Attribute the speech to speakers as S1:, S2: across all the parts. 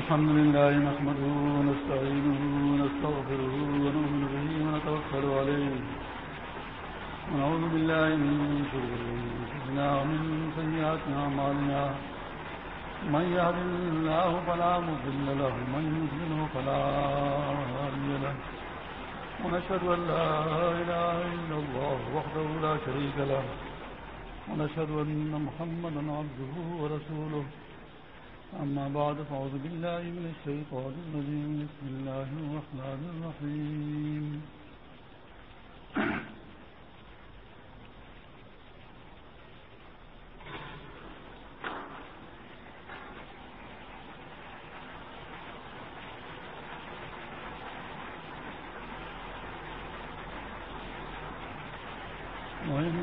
S1: الحمد لله نحمده ونستعينه ونستغفره ونؤمن به ونتوكل عليه ونعوذ بالله من شرور انفسنا ومن سيئات اعمالنا من يهد الله فلا مضل له ومن يضلله فلا هادي له. ونشهد ان لا اله الا الله وحده لا شريك له. ونشهد ان محمدا عبده ورسوله. أما بعد، فأعوذ بالله من الشيطان الرجيم. بسم الله الرحمن الرحيم. وإن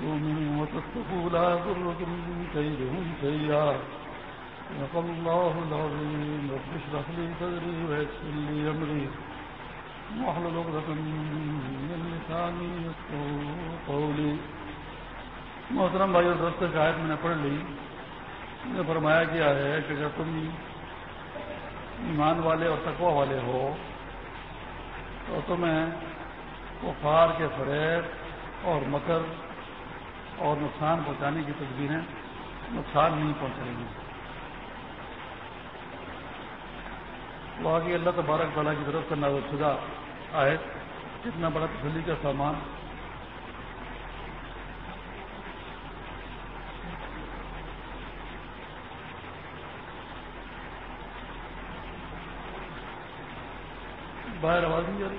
S1: تؤمنوا وتتقوا، لا يضركم كيدهم شيئا. صدق الله العظيم. رب اشرح لي صدري ويسر لي امري واحلل عقدة من لساني يفقهوا قولي. محترم بھائی اور دوستوں کی آیت میں نے پڑھ لی۔ نے فرمایا گیا ہے کہ اگر تم ایمان والے اور تقوی والے ہو، تو تمہیں کفار کے فریب اور مکر اور نقصان پہنچانے کی تصویریں نقصان نہیں پہنچائیں گی۔ وہ آگے اللہ تبارک تعالیٰ کی طرف سے نازل شدہ آئے اتنا بڑا تسلی کا سامان۔ باہر آواز نہیں آ رہی۔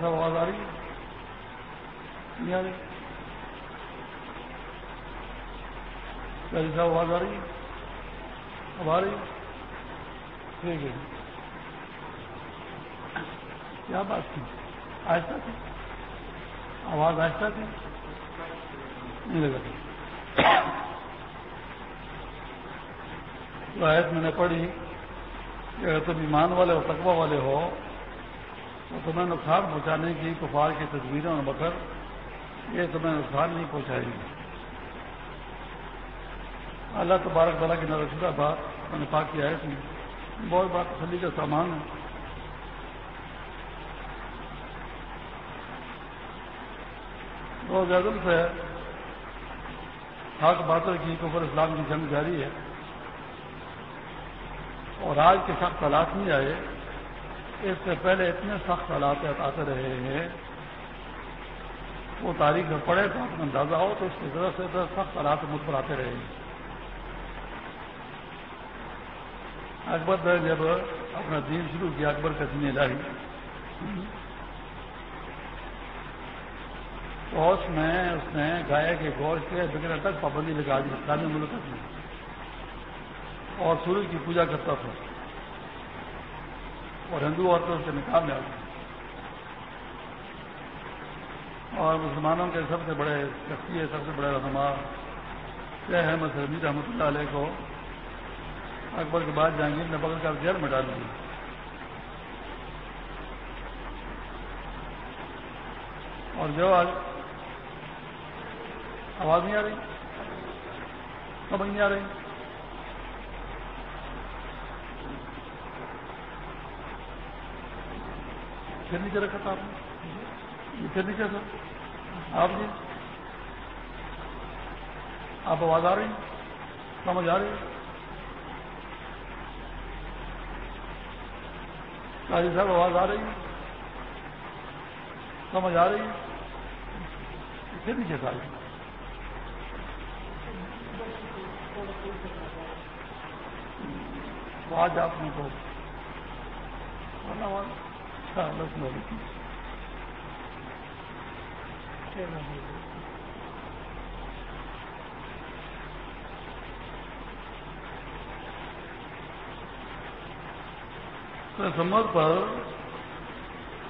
S1: صاحب آواز آ رہی۔ ہے نہیں آ رہی۔ صاحب آواز آ رہی ہے اب آ رہی ٹھیک ہے کیا بات تھی؟ آہستہ تھی۔ آواز آہستہ تھی۔ نہیں لگا تو آیت میں نے پڑھی کہ اگر تم ایمان والے اور تقوی والے ہو، تو تمہیں نقصان پہنچانے کی کفار کی تصویریں اور بکر یہ تمہیں نقصان نہیں پہنچائے گی۔ اللہ تبارک تعالیٰ کی نظر شدہ بات میں نے پاک کیا ہے اس میں۔ بہت بات تسلی کا سامان ہے۔ روز اعظم سے حق باطل کی کفر اسلام کی جنگ جاری ہے۔ اور آج کے سخت حالات نہیں آئے۔ اس سے پہلے اتنے سخت حالات آتے رہے ہیں۔ وہ تاریخ میں پڑے تو آپ کو اندازہ ہو تو اس کی طرح سے سخت حالات مجھ پر آتے رہے ہیں۔ اکبر نے جب اپنا دین شروع کیا، اکبر کا دین الہی۔ تو اس میں اس نے گائے کے گوشت کے بغیر تک پابندی لگا دی، اسلامی ملک میں۔ اور سورج کی پوجا کرتا تھا۔ اور ہندو عورتوں سے نکاح میں اور مسلمانوں کے سب سے بڑے شخصی سب سے بڑے رہنما شہ احمد سرمی رحمۃ اللہ علیہ کو اکبر کے بعد جہانگیر نے پکڑ کر جیل میں ڈال دیا اور جو آج آواز نہیں آ رہی؟ سمجھ نہیں آ رہی؟ پھر نیچے رکھا تھا آپ نے؟ پھر نیچے تھا۔ آپ جی؟ آپ آواز آ رہی سمجھ آ رہی قاضی صاحب، آواز آ رہی ہے؟ سمجھ آ رہی ہے؟ کتنے نیچے سال آج آپ نے تو سمر پر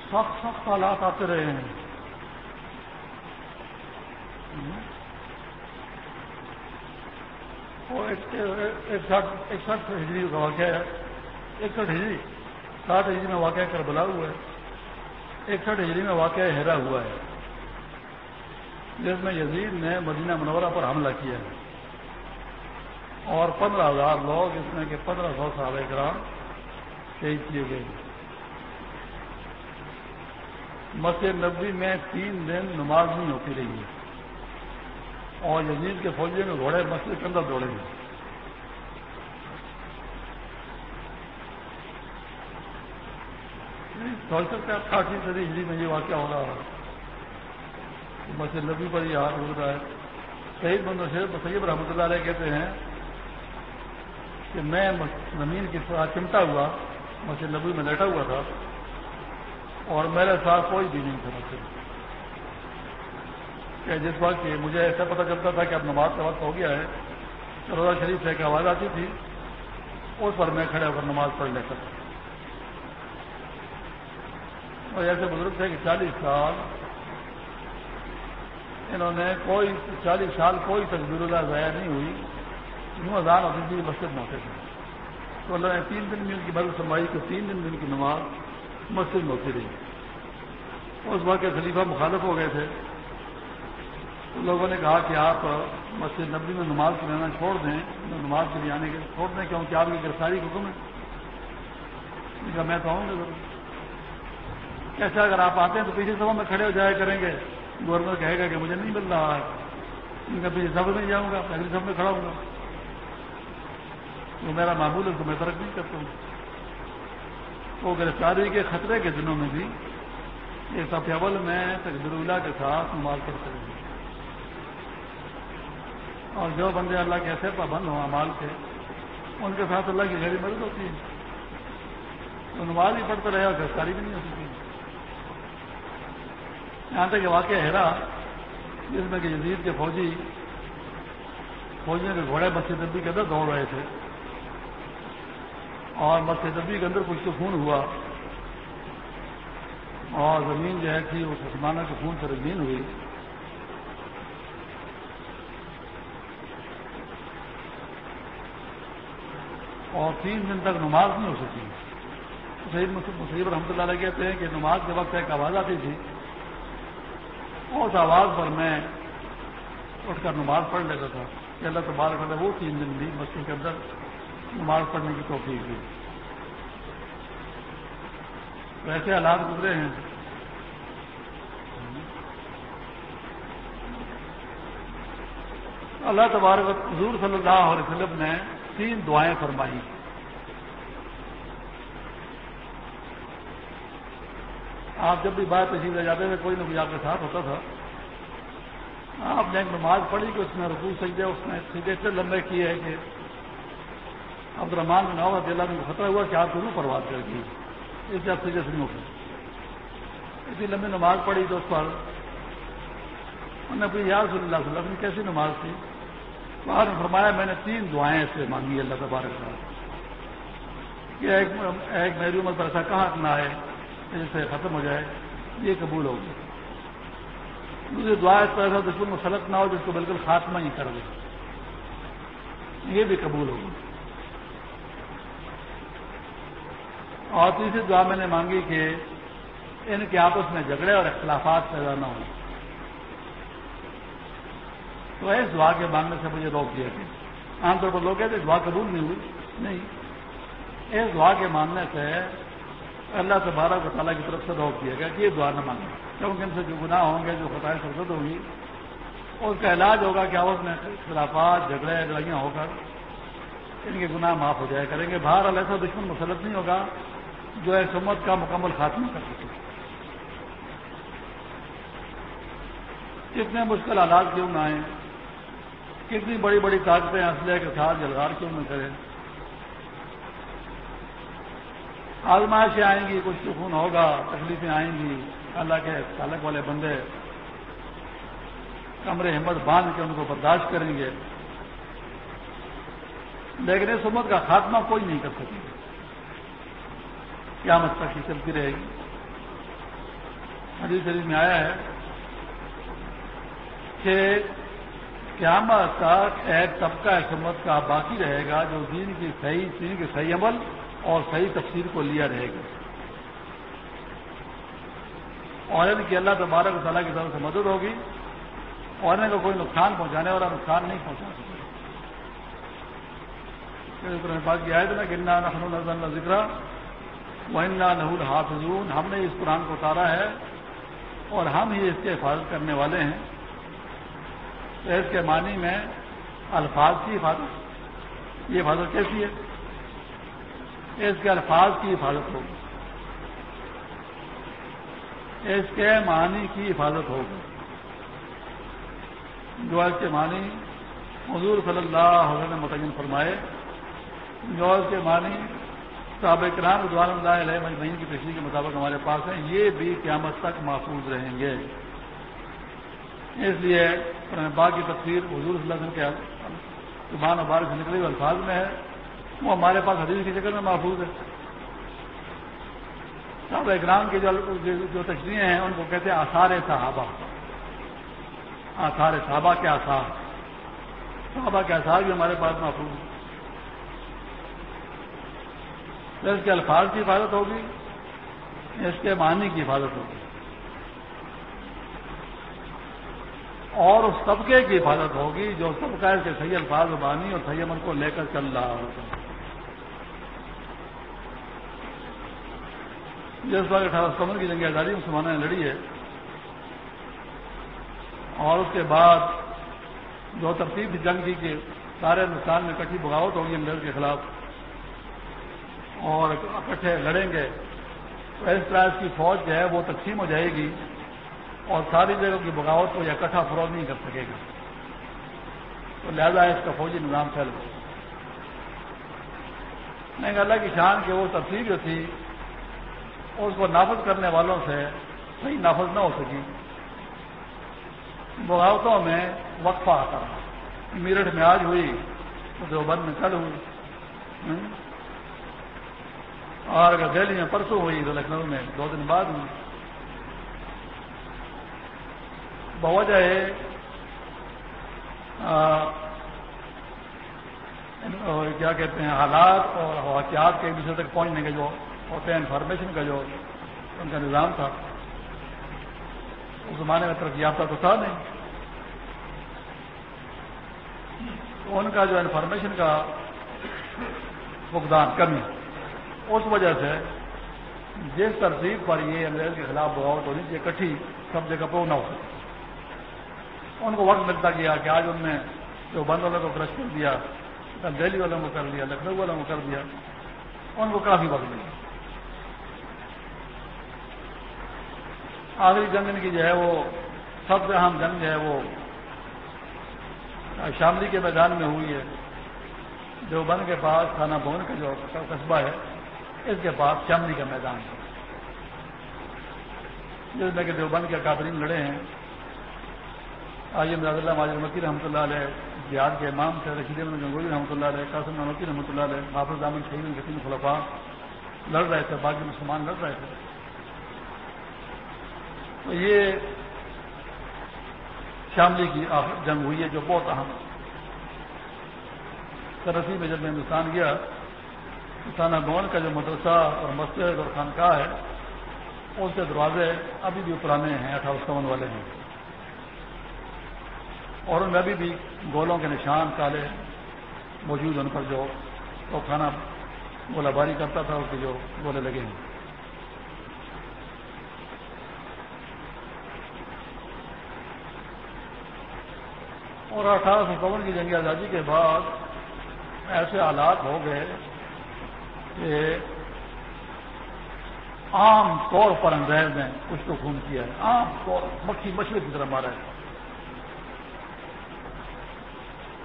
S1: سخت سخت حالات آتے رہے ہیں۔ اکسٹھ ہجری کا واقعہ ہے۔ اکسٹھ ہجری ساٹھ ہجری میں واقعہ کربلا ہوا ہے۔ اکسٹھ ہجری میں واقعہ ہیرا ہوا ہے۔ جس میں یزید نے مدینہ منورہ پر حملہ کیا ہے۔ اور پندرہ ہزار لوگ اس میں کہ پندرہ سو سال گرام شہید کیے گئے۔ مسجد نبی میں تین دن نماز نہیں ہوتی رہی ہے۔ اور یزید کے فوجیوں میں گھوڑے مسجد کے اندر دوڑے۔ گئے سوچ سکتے آپ کافی صدی ہندی میں یہ واقعہ ہو رہا ہے۔ مسجد نبی پر یہ ہاتھ اڑ رہا ہے۔ شہید بند سید رحمۃ اللہ علیہ کہتے ہیں کہ میں زمین کی چمٹا ہوا مسجد نبی میں لیٹا ہوا تھا اور میرے ساتھ کوئی بھی نہیں تھا مسجد کہ جس وقت مجھے ایسا پتہ چلتا تھا کہ اب نماز کا وقت ہو گیا ہے روزہ شریف سے ایک آواز آتی تھی، اس پر میں کھڑے ہو کر نماز پڑھ لیتا تھا۔ اور ایسے بزرگ تھے کہ چالیس سال، انہوں نے کوئی چالیس سال کوئی تقبیر اللہ ضائع نہیں ہوئی، یوں اذان ہوتی مسجد میں ہوتے تھے تو اللہ نے تین دن میں ان کی بل سنوائی کو تین دن میں ان کی نماز مسجد میں ہوتی رہی۔ اس وقت خلیفہ مخالف ہو گئے تھے۔ تو لوگوں نے کہا کہ آپ مسجد نبی میں نماز کو چھوڑ دیں نماز کے لیے آنے کے چھوڑ دیں، کیونکہ آپ کی گرفتاری حکم ہے۔ میں تو آؤں گا۔ ضرور کیسا اگر آپ آتے ہیں تو پیچھے سبھا میں کھڑے ہو جایا کریں گے۔ گورنر کہے گا کہ مجھے نہیں مل رہا ہے۔ ان کا پیچھے سب میں جاؤں گا، پہلے سب میں کھڑا ہوں گا۔ وہ میرا معمول ہے تو میں ترک نہیں کرتا ہوں۔ تو گرفتاری کے خطرے کے دنوں میں بھی یہ سب اول میں تقدر اللہ کے ساتھ نماز پڑھتے رہے اور جو بندے اللہ کے ایسے پابند ہوں امال کے، ان کے ساتھ اللہ کی گھری مدد ہوتی ہے۔ تو نماز ہی پڑھتے رہے اور گرفتاری بھی نہیں ہو سکتی یہاں تک یہ واقعہ ہیرا، جس میں کہ جزید کے فوجی، فوجیوں کے گھوڑے مسجد نبی کے اندر دوڑ رہے تھے۔ اور مسجد نبی کے اندر کچھ تو خون ہوا۔ اور زمین جو ہے تھی، وہ مسلمانہ کے خون سے رنگین ہوئی۔ اور تین دن تک نماز نہیں ہو سکی۔ سعید مصیب رحمۃ اللہ علیہ کہتے ہیں کہ نماز کے وقت ایک آواز آتی تھی۔ اس آواز پر میں اٹھ کر نماز پڑھ لیتا تھا۔ کہ اللہ تبارک کرتا وہ تین دن بھی مسجد کے اندر نماز پڑھنے کی توفیق دی۔ ویسے حالات گزرے ہیں۔ اللہ تبارک حضور صلی اللہ علیہ وسلم نے تین دعائیں فرمائی۔ آپ جب بھی باہر تشریف لے جاتے تھے، کوئی نہ کوئی آپ کے ساتھ ہوتا تھا۔ آپ نے ایک نماز پڑھی کہ اس میں رکو سجدے، اس میں سیدھے اتنے لمبے کیے ہیں کہ عبد الرحمان میں نو دلہ میں خطرہ ہوا کہ آپ دونوں پرواز کر دی اس سے آپ سیدھے سے نہیں اٹھے اتنی لمبی نماز پڑھی تو اس پر۔ انہوں نے اپنی یاد صلی اللہ علیہ وسلم کیسی نماز تھی؟ باہر نے فرمایا، میں نے تین دعائیں سے مانگی اللہ تبارک کہ ایک میری عمر پر ایسا کہاں نہ آئے سے ختم ہو جائے؟ یہ قبول ہوگی دوسری دعا اس طرح سے دشمن مسلط نہ ہو جس کو بالکل خاتمہ ہی کر دے۔ یہ بھی قبول ہوگی اور تیسری دعا میں نے مانگی کہ ان کے آپس میں جھگڑے اور اختلافات پیدا نہ ہوں۔ تو اس دعا کے مانگنے سے مجھے روک دیا گیا۔ عام طور پر لوگ کہتے دعا قبول نہیں ہوئی۔ نہیں۔ اس دعا کے ماننے سے اللہ سے بارہ کو تعالیٰ کی طرف سے روک دیا گیا کہ یہ دعا نہ مانگے کیونکہ ان سے جو گناہ ہوں گے، جو خطائیں سرزد ہوں گی اس کا علاج ہوگا کہ آپس میں خلافات جھگڑے، لڑائیاں ہو کر ان کے گناہ معاف ہو جائے کریں گے۔ باہر ایسا دشمن مسلط نہیں ہوگا۔ جو ہے سمت کا مکمل خاتمہ کر سکے۔ کتنے مشکل حالات کیوں نہ آئیں، کتنی بڑی بڑی طاقتیں اسلحے کے ساتھ جلغار کیوں نہ کریں۔ آزمائشیں آئیں گی، کچھ سکون ہوگا، تکلیفیں آئیں گی۔ اللہ کے تعلق والے بندے کمرے ہمت باندھ کے ان کو برداشت کریں گے۔ لیکن اس امت کا خاتمہ کوئی نہیں کر سکے۔ کیا تک کی چلتی رہے گی۔ حدیث شریف میں آیا ہے کہ قیامت تک ایک طبقہ اس امت کا باقی رہے گا جو دین کی صحیح دین کے صحیح عمل اور صحیح تفسیر کو لیا رہے گا۔ اور ان کی اللہ تبارک تعالیٰ کی طرف سے مدد ہوگی اور ان کو کوئی نقصان پہنچانے والا نقصان نہیں پہنچا سکے۔ بات کی آئے تھے نا گرنا نخن ذکر ونا نحول حافظون ہم نے اس قرآن کو اتارا ہے اور ہم ہی اس کی حفاظت کرنے والے ہیں۔ تو اس کے معنی میں الفاظ کی حفاظت، یہ حفاظت کیسی ہے؟ اس کے الفاظ کی حفاظت ہوگی۔ اس کے معنی کی حفاظت ہوگی۔ جو اس کے معنی حضور صلی اللہ علیہ متعین فرمائے، جو اس کے معنی صحابہ کرام رضوان اللہ علیہ مجمعین کی تشریح کے مطابق ہمارے پاس ہیں۔ یہ بھی قیامت تک محفوظ رہیں گے۔ اس لیے باغ کی تصویر حضور صلی اللہ علیہ وسلم کے زبان و سے نکلے ہوئے الفاظ میں ہے۔ وہ ہمارے پاس حدیث کی شکل میں محفوظ ہے۔ صحابہ اکرام کی جو تشریح ہیں، ان کو کہتے ہیں آثار صحابہ۔ آثار صحابہ کے آثار۔ صحابہ کے آثار بھی ہمارے پاس محفوظ ہیں۔ اس کے الفاظ کی حفاظت ہوگی، اس کے معنی کی حفاظت ہوگی۔ اور اس طبقے کی حفاظت ہوگی جو طبقہ اس کے صحیح الفاظ و بانی اور صحیح عمل کو لے کر چل رہا ہوگا جس بار اٹھارہ ستمبر کی جنگ آزادی مسلمانوں نے لڑی ہے۔ اور اس کے بعد جو ترتیب جنگ کی کہ سارے ہندوستان میں کٹھی بغاوت ہوگی انگریز کے خلاف۔ اور اکٹھے لڑیں گے، تو اس طرح اس کی فوج جو ہے وہ تقسیم ہو جائے گی اور ساری جگہوں کی بغاوت کو یا اکٹھا فروغ نہیں کر سکے گی تو لہذا اس کا فوجی نظام پھیل گیا۔ نہیں اللہ کی شان کہ وہ تفصیل جو تھی، اس کو نافذ کرنے والوں سے صحیح نافذ نہ ہو سکی۔ بغاوتوں میں وقفہ آتا رہا۔ میرٹھ میں آج ہوئی تو دیوبند میں کل ہوئی۔ اور اگر دہلی میں پرسوں ہوئی تو لکھنؤ میں، دو دن بعد ہوئی بوجہ کیا کہتے ہیں، حالات اور واقعات کے دوسرے تک پہنچنے کے جو ہوتے ہیں، انفارمیشن کا جو ان کا نظام تھا، اس زمانے میں ترقی یافتہ تو تھا نہیں۔ ان کا جو انفارمیشن کا فقدان، کمی۔ اس وجہ سے جس ترتیب پر یہ انگریز کے خلاف بغاوت ہونی چاہیے کٹھی سب جگہ پہ نہ ہو سکے۔ ان کو وقت ملتا گیا کہ آج ان نے جو بند والوں کو برش کر دیا دہلی والوں کو کر دیا، لکھنؤ والوں کو کر دیا، ان کو کافی وقت ملا۔ آخری جنگ ان کی جو ہے وہ سب سے اہم جنگ جو ہے وہ شاملی کے میدان میں ہوئی ہے۔ جو بند کے پاس تھانہ بھون کا جو قصبہ ہے اس کے پاس شاملی کا میدان ہے جس میں کہ دیوبند کے اکابرین لڑے ہیں۔ آج امراض اللہ ماجر مکی رحمۃ اللہ علیہ بہار کے امام سے رشید احمد گنگوئی رحمۃ اللہ علیہ، قاسم نمکی رحمۃ اللہ علیہ، محافظ احمد شہید الحسین خلفا لڑ رہے تھے، باقی مسلمان لڑ رہے تھے۔ تو یہ شاملی کی جنگ ہوئی ہے جو بہت اہم ترسی میں جب میں ہندوستان گیا تھانہ بھون کا جو مدرسہ اور مسجد اور خانقاہ ہے، اس کے دروازے ابھی بھی پرانے ہیں، اٹھارہ سون والے ہیں۔ اور ان میں ابھی بھی گولوں کے نشان کالے موجود ان پر جو تو کھانا گولہ باری کرتا تھا، اس کے جو گولے لگے ہیں۔ اور اٹھارہ سو چون کی جنگی آزادی کے بعد ایسے حالات ہو گئے کہ عام طور پر انگریز نے کچھ تو خون کیا ہے۔ عام طور مکھی مچھلی کی طرح مارا ہے۔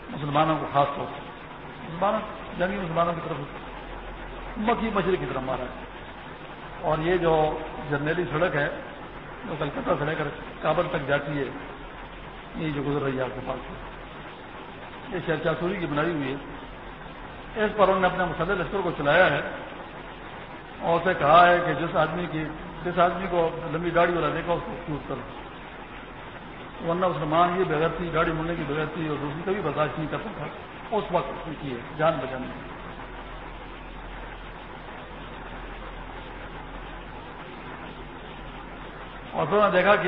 S1: مسلمانوں کو خاص طور پر۔ مسلمانوں، جنگی مسلمانوں کی طرف۔ مکھی مچھلی کی طرف مارا ہے۔ اور یہ جو جرنیلی سڑک ہے، جو کلکتہ سے لے کر کابل تک جاتی ہے، یہ جو گزر رہی ہے آپ کے پاس۔ یہ شہر چاسوری کی بنائی ہوئی ہے۔ اس پر انہوں نے اپنے مسلح لشکر کو چلایا ہے اور اسے کہا ہے کہ جس آدمی کی جس آدمی کو لمبی گاڑی والا دیکھا اس کو چوٹ کر ورنہ مسلمان یہ بغیر تھی گاڑی مڑنے کی بغیر تھی اور دوسری کبھی برداشت نہیں کرتا تھا اس وقت اس نے کی ہے، جان بچانے اور پھر انہوں نے دیکھا کہ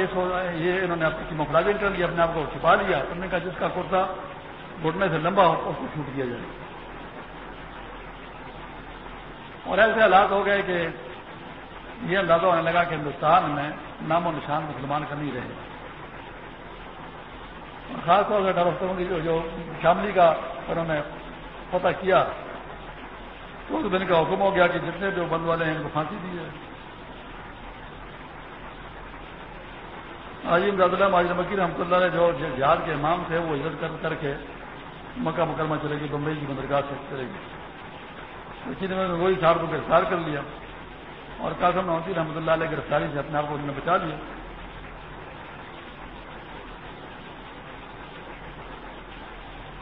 S1: یہ انہوں نے اپنی مفرازن کر لیا، اپنے آپ کو چھپا لیا۔ انہوں نے کہا جس کا کرتا گھٹنے سے لمبا ہو، اس کو چھوٹ دیا جائے۔ اور ایسے حالات ہو گئے کہ یہ اندازہ ہونے لگا کہ ہندوستان میں نام و نشان مسلمان کا نہیں رہے۔ اور خاص طور سے ڈاکٹروں کی جو شاملی کا انہوں نے پتہ کیا، تو اس دن کا حکم ہو گیا کہ جتنے جو بند والے ہیں ان کو پھانسی دی ہے عظیم رض اللہ ماجد مکی رحمۃ اللہ نے جو جہاد کے امام تھے، وہ عزت کر کر کے مکہ مکرمہ چلے گی، بمبئی کی بندرگاہ سے چلے گی۔ اسی نے وہی صاحب کو گرفتار کر لیا اور قاسم نوتی رحمۃ اللہ علیہ گرفتاری سے اپنے آپ کو انہوں نے بچا لیا۔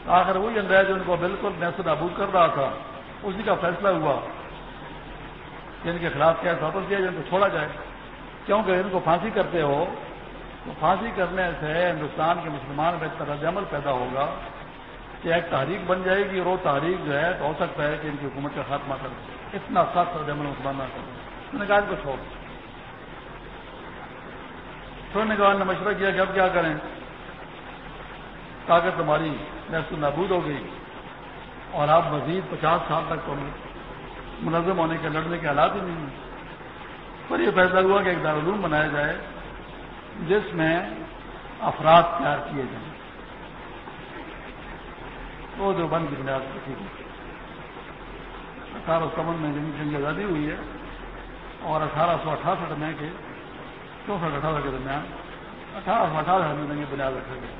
S1: آخر وہی انگریز ان کو بالکل نیس نابود کر رہا تھا۔ اسی کا فیصلہ ہوا کہ ان کے خلاف کیا واپس دیا جائے ان کو چھوڑا جائے۔ کیونکہ ان کو پھانسی کرتے ہو تو پھانسی کرنے سے ہندوستان کے مسلمان میں رد عمل پیدا ہوگا۔ کہ ایک تحریک بن جائے گی اور وہ تحریک جو ہے تو ہو سکتا ہے کہ ان کی حکومت کا خاتمہ کر اتنا سخت رد عمل مسلمان نہ کرے کہا ان کو چھوڑ چھوڑنے کے بعد نے مشورہ کیا کہ اب کیا کریں؟ طاقت تمہاری نیس نابود ہو گئی اور آپ مزید پچاس سال تک تو منظم ہونے کے لڑنے کے حالات ہی نہیں ہیں۔ پر یہ فیصلہ ہوا کہ ایک دارالعلوم بنایا جائے جس میں افراد تیار کیے جائیں۔ وہ جو بند کی بنیاد پر ٹھیک ہے اٹھارہ سو میں جنگ آزادی ہوئی ہے اور اٹھارہ سو اٹھاسٹھ میں کے چونسٹھ اٹھارہ کے درمیان اٹھارہ سو اٹھارہ میں جنگ بنیاد رکھا گیا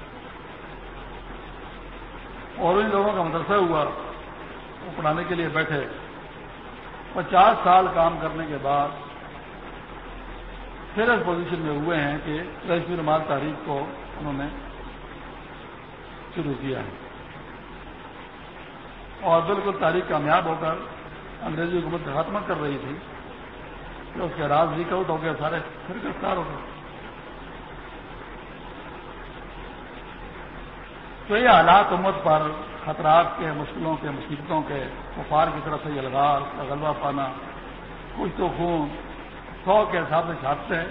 S1: اور ان لوگوں کا مدرسہ ہوا، وہ پڑھانے کے لیے بیٹھے۔ پچاس سال کام کرنے کے بعد پھر اس پوزیشن میں ہوئے ہیں کہ رشمی نماز تاریخ کو انہوں نے شروع کیا ہے۔ اور بالکل تاریخ کامیاب ہو کر انگریزی حکومت کا خاتمہ کر رہی تھی۔ کہ اس کے راز ریک آؤٹ ہو گئے، سارے پھر گرفتار ہو گئے۔ تو یہ حالات امت پر خطرات کے، مشکلوں کے، مصیبتوں کے وفار کی طرف سے یہ کا غلبہ پانا، کچھ تو خون سو کے حساب سے چھاپتے ہیں۔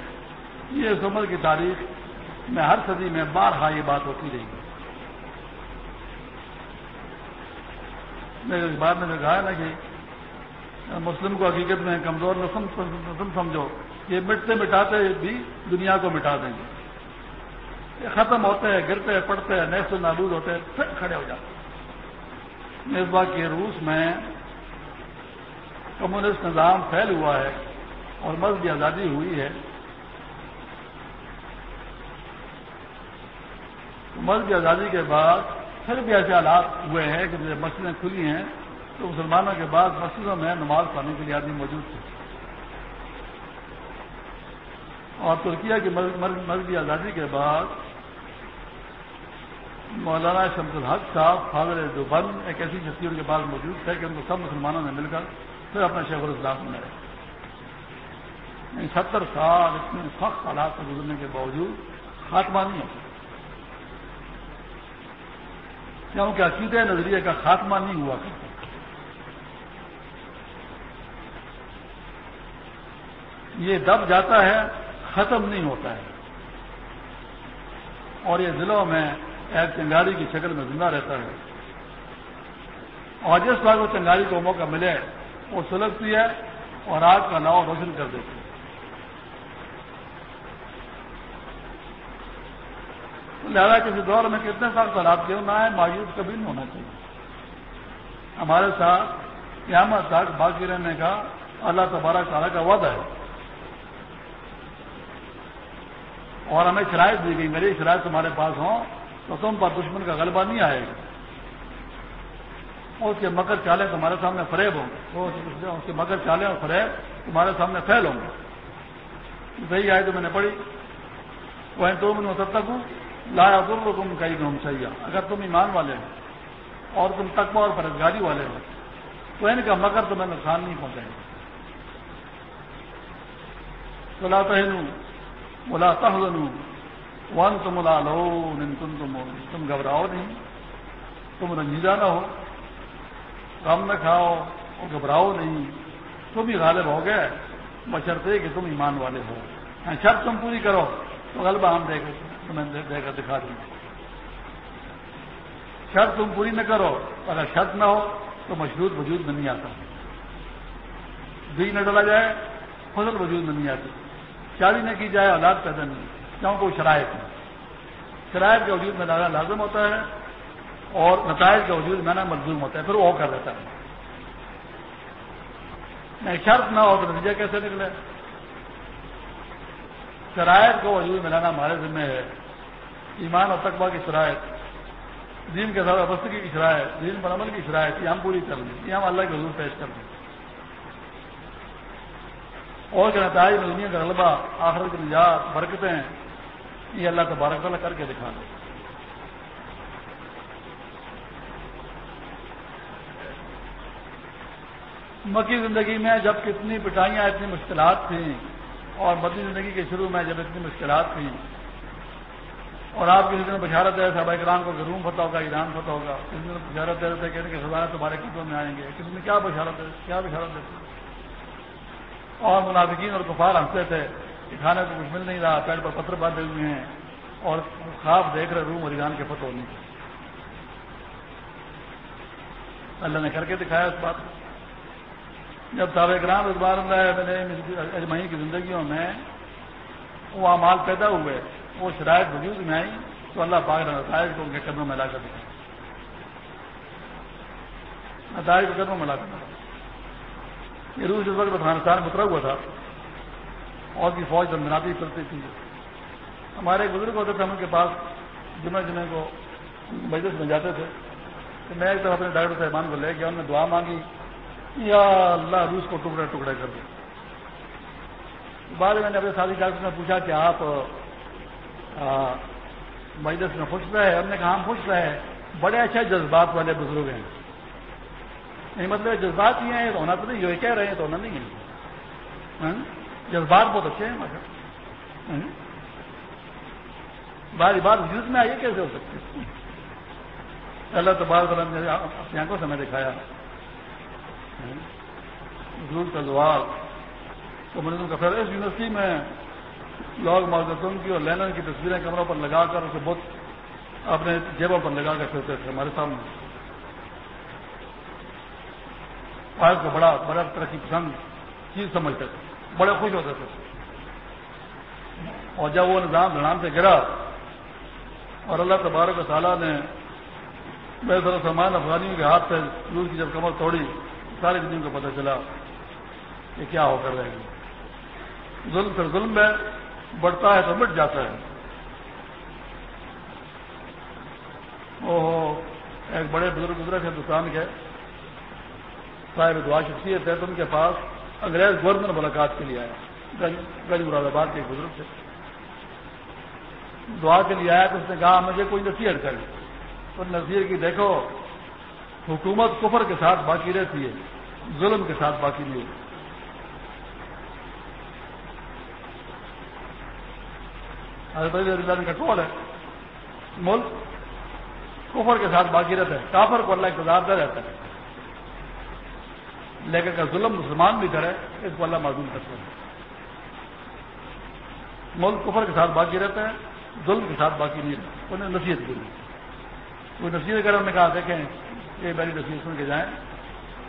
S1: یہ اس عمر کی تاریخ میں ہر صدی میں بارہا یہ بات ہوتی رہی۔ میں اس بات کہا نا کہ مسلم کو حقیقت میں کمزور نسم سمجھو۔ یہ مٹتے مٹاتے بھی دنیا کو مٹا دیں گے۔ یہ ختم ہوتے ہیں، گرتے ہیں، پڑتے ہیں نیس و نابود ہوتے ہیں، پھر کھڑے ہو جاتے ہیں۔ اس بات کے روس میں کمیونسٹ نظام پھیل ہوا ہے اور مذہبی آزادی ہوئی ہے۔ مذہبی آزادی کے بعد پھر بھی ایسے حالات ہوئے ہیں کہ جب مسجدیں کھلی ہیں تو مسلمانوں کے بعد مسجدوں میں نماز پڑھنے کے لیے آدمی موجود تھے۔ اور ترکیہ کی مذہبی آزادی کے بعد مولانا شمس الحق صاحب فاضر جو بند ایک ایسی شخصیت کے بعد موجود تھے کہ ان کو سب مسلمانوں نے مل کر پھر اپنا شیخ الاسلام میں رہے۔ یعنی ستر سال اتنے سخت حالات سے گزرنے کے باوجود خاتمہ نہیں ہوتا کیونکہ عقید نظریے کا خاتمہ نہیں ہوا۔ کرتا یہ دب جاتا ہے، ختم نہیں ہوتا ہے۔ اور یہ ضلعوں میں ایک چنگاری کی شکل میں زندہ رہتا ہے۔ اور جس بار وہ چنگاری کو موقع ملے، وہ سلگتی ہے اور آگ کا ناؤ روشن کر دیتی ہے۔ لہٰذا کسی دور میں کتنے سال سالات کیوں نہ آئے مایوس کبھی نہیں ہونا چاہیے۔ ہمارے ساتھ قیامت تک باقی رہنے کا اللہ تبارک تعالیٰ کا وعدہ ہے۔ اور ہمیں شرائط دی گئی، میری شرائط تمہارے پاس ہوں تو تم پر دشمن کا غلبہ نہیں آئے گا۔ اس کے مکر چالے تمہارے سامنے فریب ہوں گے۔ اس کے مکر چالے اور فریب تمہارے سامنے پھیل ہوں گے۔ صحیح آئے تو میں نے پڑھی۔ وہ دو منٹ تب تک ہوں لایا ضرور تم کئی گم چاہیے اگر تم ایمان والے ہو اور تم تقوی اور پرزگاری والے ہو، تو یعنی ان کا مگر تمہیں نقصان نہیں پہنچائے گا بلا تہن بلا تہن ون تم لا لو تم تم تم گھبراؤ نہیں، تم رنجیدہ نہ ہو، غم نہ کھاؤ اور گھبراؤ نہیں۔ تم ہی غالب ہو گئے بشرتے کہ تم ایمان والے ہو۔ ہاں، شرط تم پوری کرو، تو غلبہ ہم تمہیں دے کر دکھا دیں گے شرط تم پوری نہ کرو۔ اگر شرط نہ ہو تو مشروط وجود میں نہیں آتا۔ بیج نہ ڈالا جائے فصل وجود میں نہیں آتی۔ شادی نہ کی جائے اولاد پیدا نہیں۔ کیوں؟ کوئی شرائط نہیں۔ شرائط کے وجود میں لانا لازم ہوتا ہے اور نتائج کا وجود میں نا ملزوم ہوتا ہے۔ پھر وہ کر دیتا ہے۔ نہیں، شرط نہ ہو تو نتیجہ کیسے نکلے؟ شرائط کو وجود میں لانا ہمارے ذمہ ہے۔ ایمان اور تقبہ کی شرائط۔ دین کے ساتھ وابستگی کی شرائط، دین پر عمل کی شرائط، یہ ہم پوری کر لیں۔ یہ ہم اللہ کے حضور پیش کر دیں اور کیا نتائج میں دنیا کا غلبہ، آخرت کی نجات، برکتیں، یہ اللہ تبارک تعالیٰ کر کے دکھا دیں۔ مکی زندگی میں جب کتنی پٹائیاں، اتنی مشکلات تھیں اور مدنی زندگی کے شروع میں جب اتنی مشکلات تھیں اور آپ کسی دن بشارت دے صحابہ کرام کو روم فتح ہوگا، ایران فتح ہوگا، کسی دن بشارت دے رہے تھے کہ خزانہ تمہارے قدموں میں آئیں گے۔ کسی نے کیا بشارت ہے؟ کیا بشارت دیتے اور منافقین اور کفار ہنستے تھے کہ کھانے کو کچھ مل نہیں رہا پیڑ پر پتھر باندھے ہوئے ہیں اور خواب دیکھ رہے روم اور ایران کے فتح ہونے۔ کے اللہ نے کر کے دکھایا اس بات کو۔ جب تابع گرام اخبار میں اجمائی کی زندگیوں میں، وہ امال پیدا ہوئے، وہ شرائط وجود میں آئی تو اللہ پاک نے نتائج کو ان کے قدموں میں لا کر دیا۔ نتائج کو قدموں میں لا کر یہ روس اس وقت افغانستان میں اترا ہوا تھا، اور کی فوج دندناتی چلتی تھی۔ ہمارے ایک بزرگ ہوتے تھے، ہم ان کے پاس جمعہ جمعے کو مجلس میں جاتے تھے۔ تو میں ایک طرف اپنے ڈاکٹر صاحبان کو لے گیا، انہوں نے دعا مانگی۔ یا اللہ روس کو ٹکڑے ٹکڑے کر دیں بعد میں نے اپنے ساتھی ڈاکٹر سے پوچھا کہ آپ مجلس میں خوش رہے؟ ہم نے کہا ہم خوش رہے۔ بڑے اچھے جذبات والے بزرگ ہیں۔ نہیں مطلب جذبات ہی ہیں، تو ہونا تو نہیں جو کہہ رہے ہیں تو ہونا نہیں۔ ہے جذبات بہت اچھے ہیں مگر باری بات وجود میں آئیے، کیسے ہو سکتی اللہ تو بار بار اپنی آنکھوں سے میں دکھایا۔ حضور کا زوال تو میں نے اس یونیورسٹی میں لوگ معذتوں کی اور لینن کی تصویریں کمروں پر لگا کر اسے بہت اپنے جیبوں پر لگا کر پھرتے تھے ہمارے سامنے۔ آج کو بڑا بڑا ترقی پسند چیز سمجھتے تھے، بڑے خوش ہوتے تھے۔ اور جب وہ نظام دھڑام سے گرا، اور اللہ تبارک تعالیٰ نے بے سر سامان افغانیوں کے ہاتھ سے روس کی جب کمر توڑی سارے دنوں کو پتہ چلا کہ کیا ہو کر رہے ہیں۔ ظلم پھر ظلم میں بڑھتا ہے تو مٹ جاتا ہے۔ او ایک بڑے بزرگ گزرے تھے ہندوستان کے۔ صاحب دعا شخصیت ہے تو ان کے پاس انگریز گورنر ملاقات کے لیے آیا گنج مراد آباد کے ایک بزرگ تھے۔ دعا کے لیے آیا تو اس نے کہا، مجھے کوئی نصیحت کرے۔ تو نصیحت کی، دیکھو حکومت کفر کے ساتھ باقی رہتی ہے، ظلم کے ساتھ باقی نہیں۔ ہوتی کنٹرول ہے، ملک کفر کے ساتھ باقی رہتا ہے، کافر کو اللہ اقتدار دے رہتا ہے۔ لیکن اگر ظلم مسلمان بھی کرے، اس کو اللہ معذول کرتا ہے۔ ملک کفر کے ساتھ باقی رہتا ہے، ظلم کے ساتھ باقی نہیں رہتا۔ انہیں نصیحت کی کوئی نصیحت کرے، انہوں نے کہا، دیکھیں یہ میری نصیحت سن کے جائیں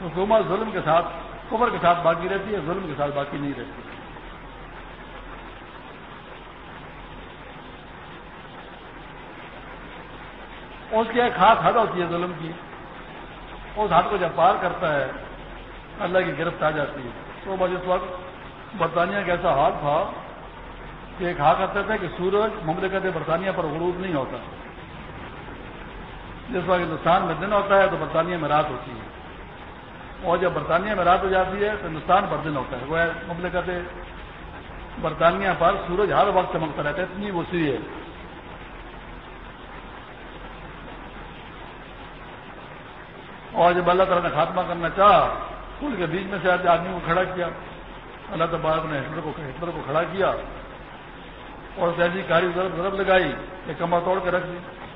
S1: حکومت ظلم کے ساتھ، کفر کے ساتھ باقی رہتی ہے، ظلم کے ساتھ باقی نہیں رہتی۔ اس کی ایک ہاتھ حد ہوتی ہے ظلم کی۔ اس ہاتھ کو جب پار کرتا ہے، اللہ کی گرفت آ جاتی ہے۔ تو بس اس وقت برطانیہ کا ایسا حال تھا کہ ایک ہاتھ کرتے تھے کہ سورج مملکت برطانیہ پر غروب نہیں ہوتا۔ جس وقت ہندوستان میں دن ہوتا ہے تو برطانیہ میں رات ہوتی ہے۔ اور جب برطانیہ میں رات ہو جاتی ہے تو ہندوستان پر دن ہوتا ہے۔ وہ مملکت برطانیہ پر سورج ہر وقت چمکتا رہتا ہے، اتنی وسیع ہے۔ اور جب اللہ تعالیٰ نے خاتمہ کرنا چاہا پل کے بیچ میں سے آج آدمی کو کھڑا کیا۔ اللہ تبارک نے ہٹلر کو ہٹلر کو کھڑا کیا۔ اور ایسی کاری ضرورت لگائی کہ کمر توڑ کے رکھ دی۔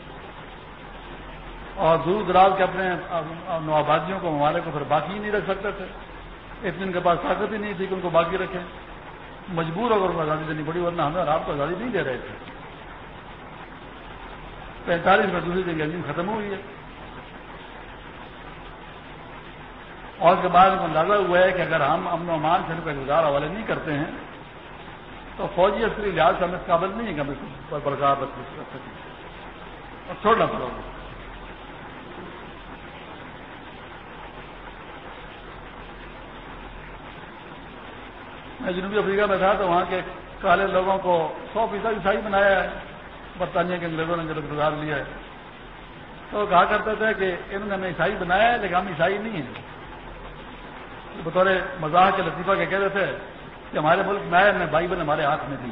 S1: اور دور دراز کے اپنے نوآبادیوں کو، ممالک کو پھر باقی ہی نہیں رکھ سکتے تھے۔ اتنے ان کے پاس طاقت ہی نہیں تھی کہ ان کو باقی رکھیں۔ مجبور اگر ان کو آزادی دینی پڑی، ورنہ ہمیں اور آپ کو آزادی نہیں دے رہے تھے۔ پینتالیس میں دوسری جگہ زمین ختم ہوئی ہے۔ اور اس کے بعد کو اندازہ ہوا ہے کہ اگر ہم امن و امان سے ان کا گزار حوالے نہیں کرتے ہیں، تو فوجی اصلی لحاظ سے ہم اس قابل نہیں ہے کہ ہم اس برقرار رکھ سکیں۔ اور چھوڑنا پڑا۔ میں جنوبی افریقہ میں تھا تو وہاں کے کالے لوگوں کو سو فیصد عیسائی بنایا ہے، برطانیہ کے انگریزوں نے جب گزار لیا ہے۔ تو کہا کرتے تھے کہ انہوں نے ہمیں عیسائی بنایا ہے، لیکن ہم عیسائی نہیں ہیں۔ بطور مزاح کے لطیفہ کے کہتے تھے کہ ہمارے ملک میں آئے میں بائبل ہمارے ہاتھ میں دی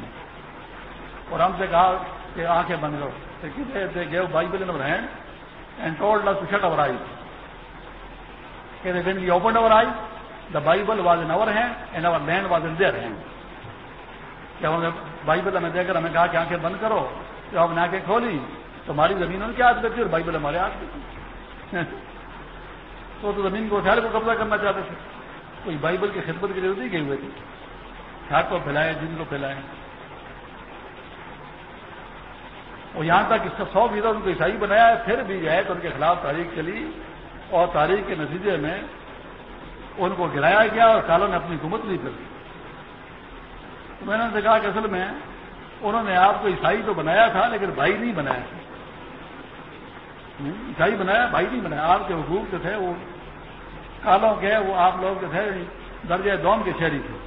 S1: اور ہم سے کہا کہ آنکھیں بند کرو۔ Give Bible in hand and told to shut our eye. کہ when we open our eye the Bible was in our hand and our land was in their hand کیا بائبل ہمیں دے کر ہمیں کہا کہ آنکھیں بند کرو۔ جب ہم نے آنکھیں کھولی، تو ہماری زمین ان کے ہاتھ میں تھی اور بائبل ہمارے ہاتھ میں تھی تو زمین کو خیال کو قبضہ کرنا چاہتے تھے۔ کوئی بائبل کی خدمت کی ضرورت نہیں گئی ہوئے تھی۔ چھاٹ کو پھیلائے، جن کو پھیلائے۔ اور یہاں تک اس کا سو فیصد ان کو عیسائی بنایا ہے، پھر بھی جو ہے تو ان کے خلاف تاریخ چلی، اور تاریخ کے نتیجے میں ان کو گرایا گیا اور کالوں نے اپنی حکومت لی پھر میں نے ان سے کہا کہ اصل میں انہوں نے آپ کو عیسائی تو بنایا تھا لیکن بھائی نہیں بنایا تھا۔ عیسائی بنایا، بھائی نہیں بنایا۔ آپ کے حقوق جو تھے، وہ کالوں کے، وہ آپ لوگ جو تھے، درجہ دوم کے شہری تھے۔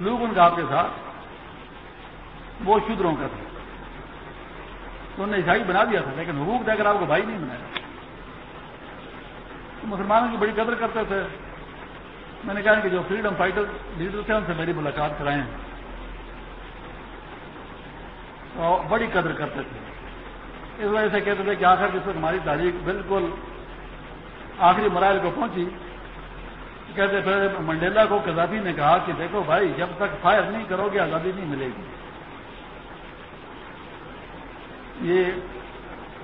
S1: لوگ ان کا آپ کے ساتھ وہ شدروں کا تھا۔ تو انہوں نے عیسائی بنا دیا تھا، لیکن حقوق دے کر آپ کو بھائی نہیں بنایا۔ مسلمانوں کی بڑی قدر کرتے تھے۔ میں نے کہا کہ جو فریڈم فائٹر لیڈر تھے ان سے میری ملاقات کرائیں۔ تو بڑی قدر کرتے تھے۔ اس وجہ سے کہتے تھے کہ آخر جس وقت ہماری تاریخ بالکل آخری مرائل کو پہنچی، کہتے تھے منڈیلا کو کزافی نے کہا کہ دیکھو بھائی، جب تک فائر نہیں کرو گے، آزادی نہیں ملے گی۔ یہ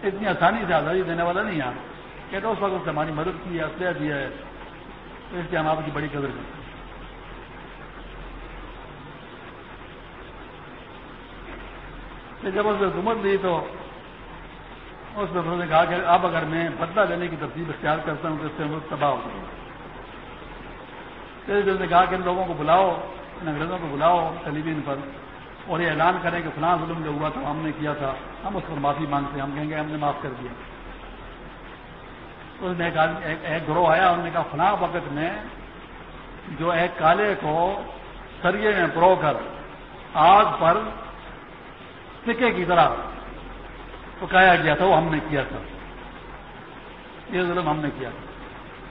S1: اتنی آسانی سے آزادی دینے والا نہیں ہے۔ کہتے اس وقت اس نے ہماری مدد کی ہے اسلحہ دیا ہے۔ تو اس لیے ہم آپ کی بڑی قدر کرتے ہیں۔ جب اس نے حکومت لی تو اس نے کہا کہ اب اگر میں بدلہ لینے کی ترتیب اختیار کرتا ہوں تو اس سے ملک تباہ ہو جائے نے کہا کہ ان لوگوں کو بلاؤ، ان انگریزوں کو بلاؤ ٹیلی ویژن پر، اور یہ اعلان کریں کہ فلاں ظلم جو ہوا تھا، ہم نے کیا تھا، ہم اس پر معافی مانگتے ہیں، ہم کہیں گے ہم نے معاف کر دیا۔ اس نے ایک گروہ آیا، انہوں نے کہا، فلاں وقت میں جو ایک کالے کو سریے میں پرو کر، آگ پر سکے کی طرح پکایا گیا تھا، وہ ہم نے کیا تھا۔ یہ ظلم ہم نے کیا تھا۔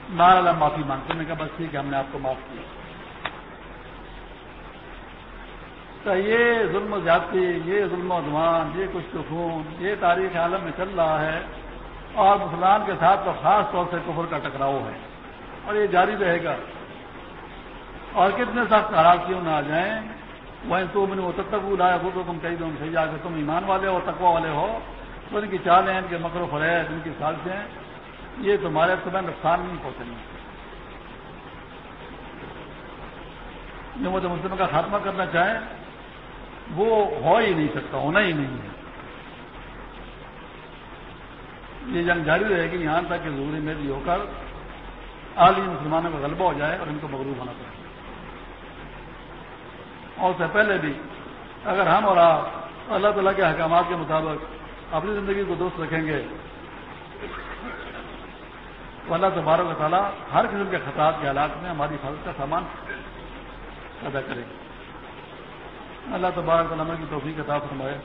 S1: نار اللہ، معافی مانگتے ہیں۔ کہا، بس ٹھیک ہے، ہم نے آپ کو معاف کیا۔ تو یہ ظلم و زیادتی، یہ ظلم و دمان یہ کچھ سکون یہ تاریخ عالم میں چل رہا ہے۔ اور مسلمان کے ساتھ تو خاص طور سے کفر کا ٹکراؤ ہے۔ اور یہ جاری رہے گا۔ اور کتنے سخت حالات کیوں نہ آ جائیں۔ وہ تو میں نے وہ تب تک لایا وہ تو تم کہیں دو صحیح آ کے تم ایمان والے ہو تقوا والے ہو، تو ان کی چال ہیں ان کے مکر و فریض، ان کی سازشیں، یہ تمہارے تمہیں نقصان نہیں پہنچیں گے جو مجھے مسلم کا خاتمہ کرنا چاہیں، وہ ہو ہی نہیں سکتا، ہونا ہی نہیں ہے۔ یہ جنگ جاری رہے گی یہاں تک کہ ضروری میری ہو کر عالمی مسلمانوں کا غلبہ ہو جائے اور ان کو مغروب ہونا پڑے۔ اور اس سے پہلے بھی اگر ہم اور آپ اللہ تعالیٰ کے احکامات کے مطابق اپنی زندگی کو دوست رکھیں گے، تو اللہ تبارک و تعالیٰ ہر قسم کے خطرات کے حالات میں ہماری حفاظت کا سامان پیدا کرے گی اللہ تبارک تعالیٰ کی توفیق عطا فرمائے۔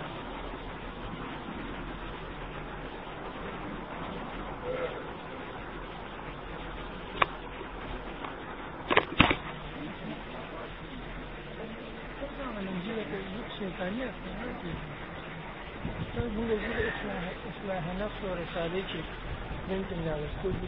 S2: اصلاح نفس اور اشارے کی۔ ممکن اسکول کی